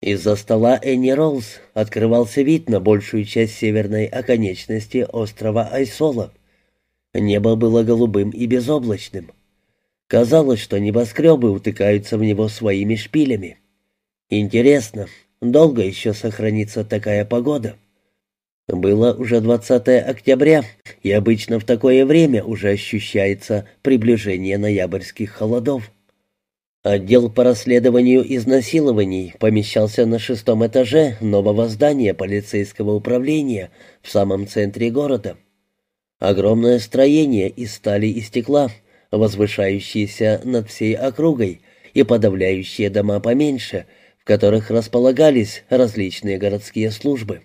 Из-за стола Энни Роллс открывался вид на большую часть северной оконечности острова Айсола. Небо было голубым и безоблачным. Казалось, что небоскребы утыкаются в него своими шпилями. Интересно, долго еще сохранится такая погода? Было уже 20 октября, и обычно в такое время уже ощущается приближение ноябрьских холодов. Отдел по расследованию изнасилований помещался на шестом этаже нового здания полицейского управления в самом центре города. Огромное строение из стали и стекла, возвышающееся над всей округой и подавляющие дома поменьше, в которых располагались различные городские службы.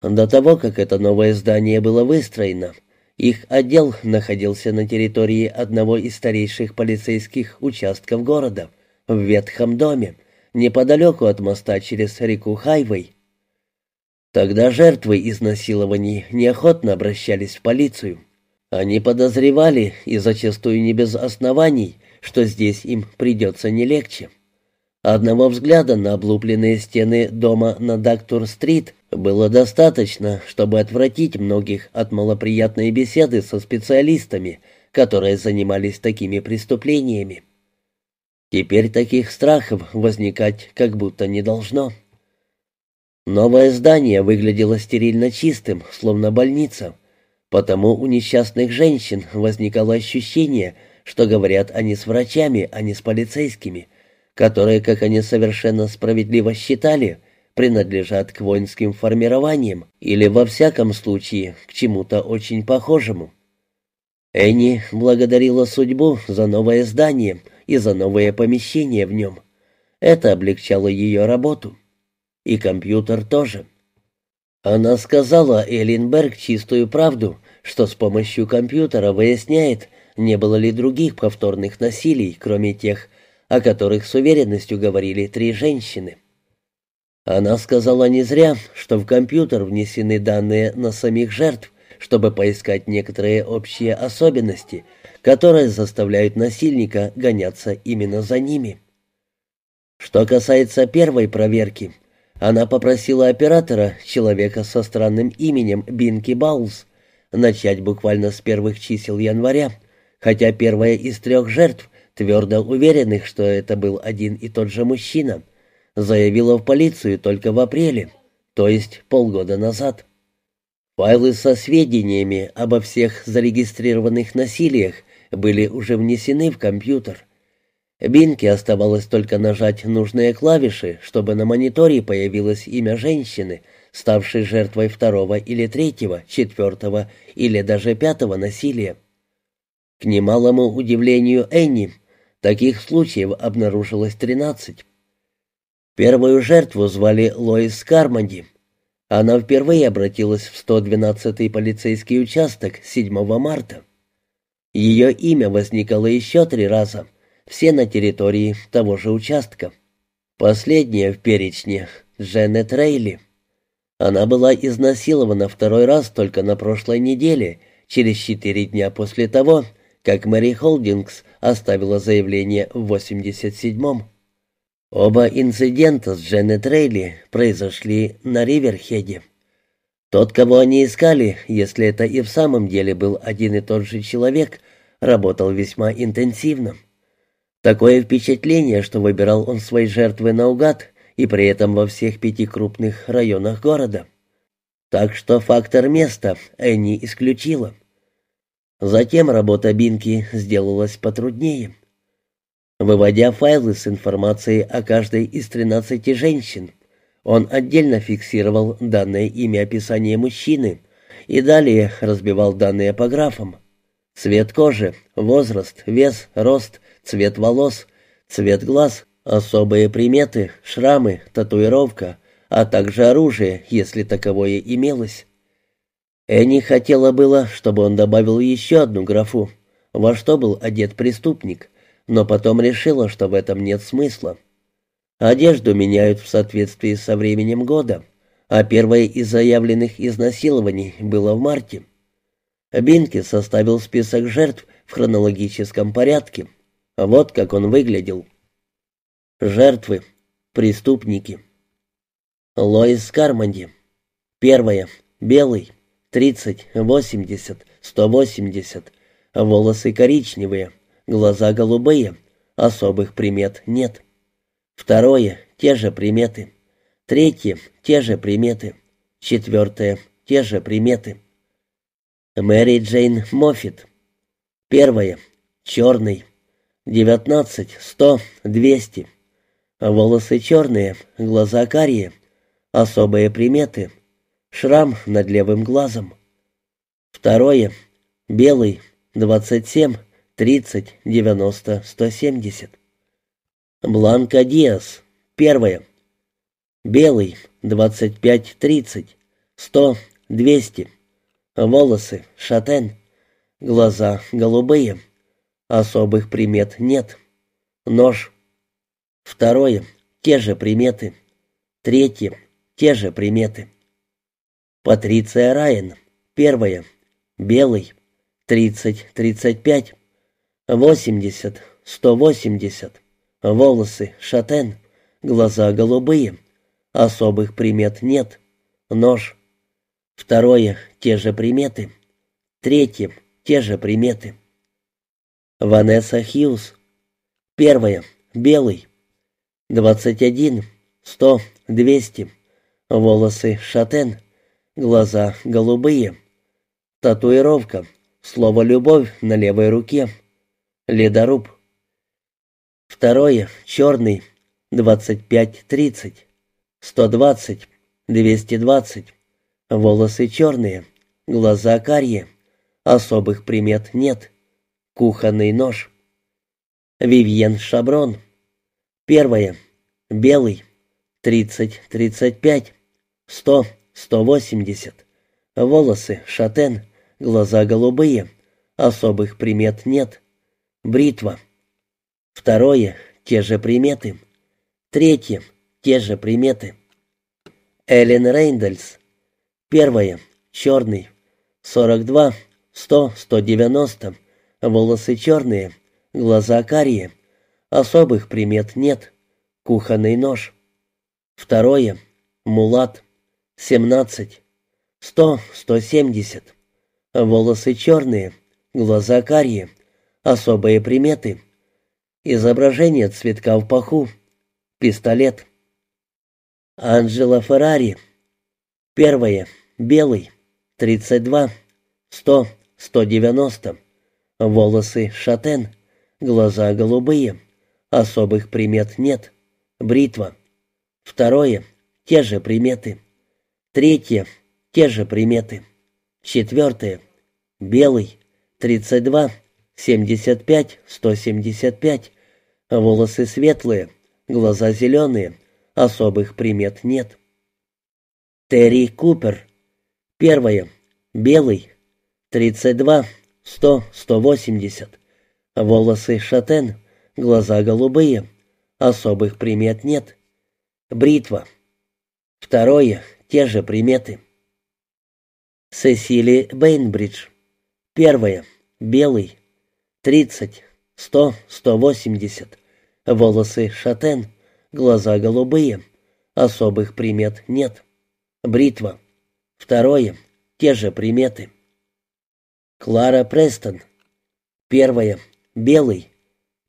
До того, как это новое здание было выстроено, их отдел находился на территории одного из старейших полицейских участков города, в ветхом доме, неподалеку от моста через реку Хайвей. Тогда жертвы изнасилований неохотно обращались в полицию. Они подозревали, и зачастую не без оснований, что здесь им придется не легче. Одного взгляда на облупленные стены дома на Дактур-стрит было достаточно, чтобы отвратить многих от малоприятной беседы со специалистами, которые занимались такими преступлениями. Теперь таких страхов возникать как будто не должно. Новое здание выглядело стерильно чистым, словно больница, потому у несчастных женщин возникало ощущение, что говорят они с врачами, а не с полицейскими – которые, как они совершенно справедливо считали, принадлежат к воинским формированиям или, во всяком случае, к чему-то очень похожему. Энни благодарила судьбу за новое здание и за новое помещение в нем. Это облегчало ее работу. И компьютер тоже. Она сказала Эллинберг чистую правду, что с помощью компьютера выясняет, не было ли других повторных насилий, кроме тех, о которых с уверенностью говорили три женщины. Она сказала не зря, что в компьютер внесены данные на самих жертв, чтобы поискать некоторые общие особенности, которые заставляют насильника гоняться именно за ними. Что касается первой проверки, она попросила оператора, человека со странным именем Бинки Баулс, начать буквально с первых чисел января, хотя первая из трех жертв твердо уверенных, что это был один и тот же мужчина, заявила в полицию только в апреле, то есть полгода назад. Файлы со сведениями обо всех зарегистрированных насилиях были уже внесены в компьютер. Бинке оставалось только нажать нужные клавиши, чтобы на мониторе появилось имя женщины, ставшей жертвой второго или третьего, четвертого или даже пятого насилия. К немалому удивлению Энни, Таких случаев обнаружилось 13. Первую жертву звали Лоис Карманди. Она впервые обратилась в 112-й полицейский участок 7 марта. Ее имя возникало еще три раза, все на территории того же участка. Последняя в перечне — Дженнет Рейли. Она была изнасилована второй раз только на прошлой неделе, через четыре дня после того, как Мэри Холдингс оставила заявление в 87-м. Оба инцидента с Дженнет Рейли произошли на Риверхеде. Тот, кого они искали, если это и в самом деле был один и тот же человек, работал весьма интенсивно. Такое впечатление, что выбирал он свои жертвы наугад и при этом во всех пяти крупных районах города. Так что фактор места Энни исключила. Затем работа Бинки сделалась потруднее. Выводя файлы с информацией о каждой из 13 женщин, он отдельно фиксировал данное имя описание мужчины и далее разбивал данные по графам. Цвет кожи, возраст, вес, рост, цвет волос, цвет глаз, особые приметы, шрамы, татуировка, а также оружие, если таковое имелось. Энни хотела было, чтобы он добавил еще одну графу, во что был одет преступник, но потом решила, что в этом нет смысла. Одежду меняют в соответствии со временем года, а первое из заявленных изнасилований было в марте. Бинки составил список жертв в хронологическом порядке. Вот как он выглядел. Жертвы. Преступники. Лоис Карманди. Первое. Белый. 30, 80, 180. Волосы коричневые, глаза голубые. Особых примет нет. Второе. Те же приметы. Третье. Те же приметы. Четвертое. Те же приметы. Мэри Джейн Моффит. Первое. Черный. 19, 100, 200. Волосы черные, глаза карие. Особые приметы. Шрам над левым глазом. Второе. Белый. 27, 30, 90, 170. Бланка Диас. Первое. Белый. 25, 30, 100, 200. Волосы. Шатен. Глаза голубые. Особых примет нет. Нож. Второе. Те же приметы. Третье. Те же приметы. Патриция Райан. Первое. Белый. 30-35. 80. 180. Волосы. Шатен. Глаза голубые. Особых примет нет. Нож. Второе. Те же приметы. Третье. Те же приметы. Ванесса Хьюз. Первое. Белый. 21, 100, 200. Волосы шатен, глаза голубые. Татуировка. Слово «любовь» на левой руке. Ледоруб. Второе. Черный. 25-30. 120. 220. Волосы черные. Глаза карие. Особых примет нет. Кухонный нож. Вивьен Шаброн. Первое. Белый. 30-35. 100-180. Волосы шатен. Глаза голубые. Особых примет нет. Бритва. Второе. Те же приметы. Третье. Те же приметы. Эллен Рейндельс. Первое. Черный. 42, 100, 190. Волосы черные. Глаза карие. Особых примет нет. Кухонный нож. Второе. Мулат. 17. 100, 170. Волосы черные, глаза карие. Особые приметы. Изображение цветка в паху. Пистолет. Анджела Феррари. Первое. Белый. 32. 100, 190. Волосы шатен. Глаза голубые. Особых примет нет. Бритва. Второе. Те же приметы. Третье. Те же приметы. Четвертое. Белый. 32. 75. 175. Волосы светлые. Глаза зеленые. Особых примет нет. Терри Купер. Первое. Белый. 32. 100. 180. Волосы шатен глаза голубые, особых примет нет. Бритва. Второе, те же приметы. Сесили Бейнбридж. Первое, белый, 30, 100, 180. Волосы шатен, глаза голубые, особых примет нет. Бритва. Второе, те же приметы. Клара Престон. Первое, белый,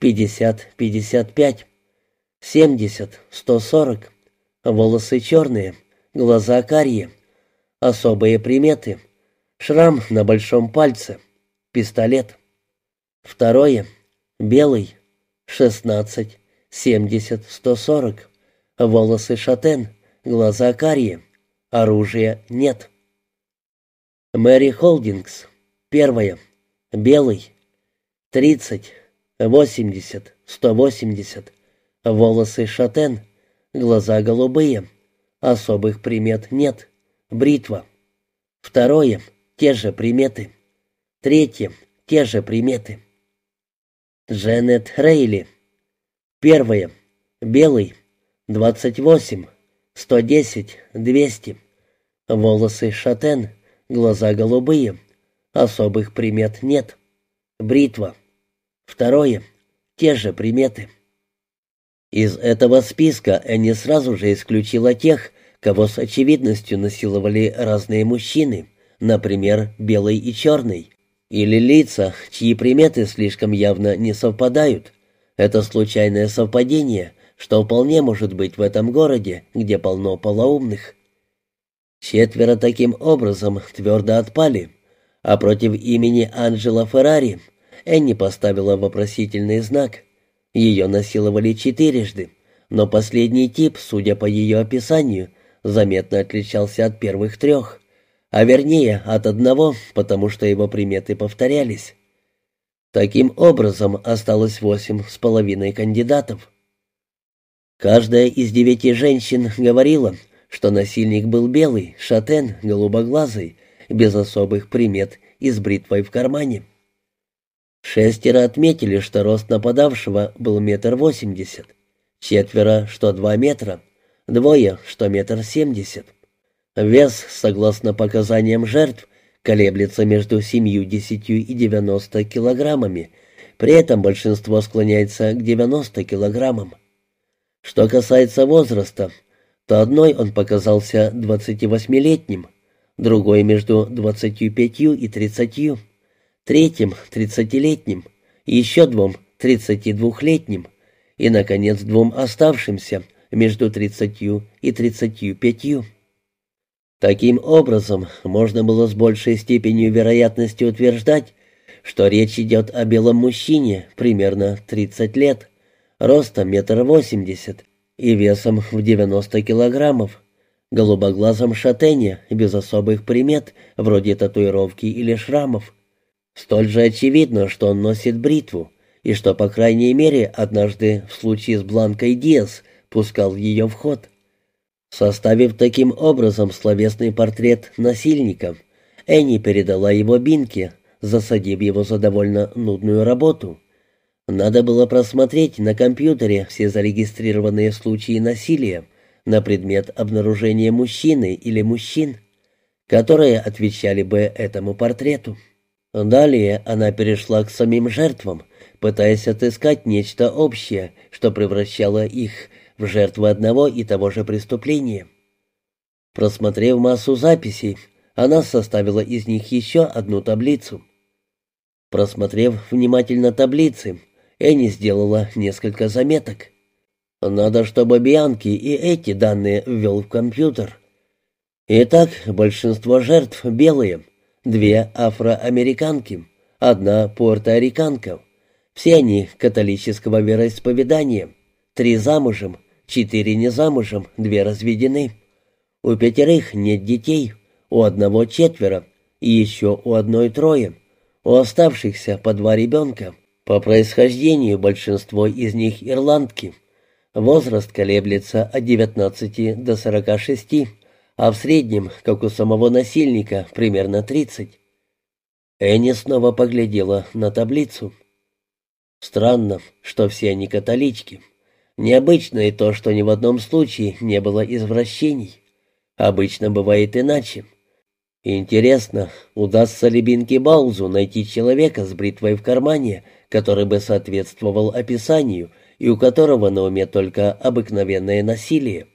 50-55, 70-140, волосы черные, глаза карие, особые приметы, шрам на большом пальце, пистолет. Второе, белый, 16, 70-140, волосы шатен, глаза карие, оружия нет. Мэри Холдингс, первое, белый, 30, Восемьдесят, сто восемьдесят. Волосы шатен, глаза голубые. Особых примет нет. Бритва. Второе. Те же приметы. Третье. Те же приметы. Дженнет Рейли. Первое. Белый. Двадцать восемь. Сто десять. Двести. Волосы шатен, глаза голубые. Особых примет нет. Бритва. Второе. Те же приметы. Из этого списка Энни сразу же исключила тех, кого с очевидностью насиловали разные мужчины, например, белый и черный, или лица, чьи приметы слишком явно не совпадают. Это случайное совпадение, что вполне может быть в этом городе, где полно полоумных. Четверо таким образом твердо отпали, а против имени Анджела Феррари Энни поставила вопросительный знак. Ее насиловали четырежды, но последний тип, судя по ее описанию, заметно отличался от первых трех, а вернее от одного, потому что его приметы повторялись. Таким образом, осталось восемь с половиной кандидатов. Каждая из девяти женщин говорила, что насильник был белый, шатен, голубоглазый, без особых примет и с бритвой в кармане. Шестеро отметили, что рост нападавшего был метр восемьдесят, четверо, что два метра, двое, что метр семьдесят. Вес, согласно показаниям жертв, колеблется между семью-десятью и девяносто килограммами, при этом большинство склоняется к девяносто килограммам. Что касается возраста, то одной он показался 28-летним, другой между 25 и 30, третьим — 30-летним, еще двум — 32-летним и, наконец, двум оставшимся между 30 и 35. Таким образом, можно было с большей степенью вероятности утверждать, что речь идет о белом мужчине примерно 30 лет, ростом метр восемьдесят и весом в 90 килограммов, голубоглазом шатене без особых примет, вроде татуировки или шрамов. Столь же очевидно, что он носит бритву, и что, по крайней мере, однажды в случае с Бланкой Диас пускал ее в ход. Составив таким образом словесный портрет насильника, Энни передала его Бинке, засадив его за довольно нудную работу — надо было просмотреть на компьютере все зарегистрированные случаи насилия на предмет обнаружения мужчины или мужчин, которые отвечали бы этому портрету. Далее она перешла к самим жертвам, пытаясь отыскать нечто общее, что превращало их в жертвы одного и того же преступления. Просмотрев массу записей, она составила из них еще одну таблицу. Просмотрев внимательно таблицы, Энни сделала несколько заметок. Надо, чтобы Бианки и эти данные ввел в компьютер. Итак, большинство жертв белые, две афроамериканки, одна пуэрториканка. Все они католического вероисповедания, три замужем, четыре не замужем, две разведены. У пятерых нет детей, у одного четверо, и еще у одной трое, у оставшихся по два ребенка. По происхождению большинство из них ирландки. Возраст колеблется от 19 до 46, а в среднем, как у самого насильника, примерно 30. Энни снова поглядела на таблицу. Странно, что все они католички. Необычно и то, что ни в одном случае не было извращений. Обычно бывает иначе. Интересно, удастся ли Бинки Баузу найти человека с бритвой в кармане, который бы соответствовал описанию и у которого на уме только обыкновенное насилие.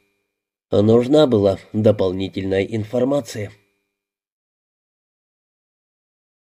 Нужна была дополнительная информация.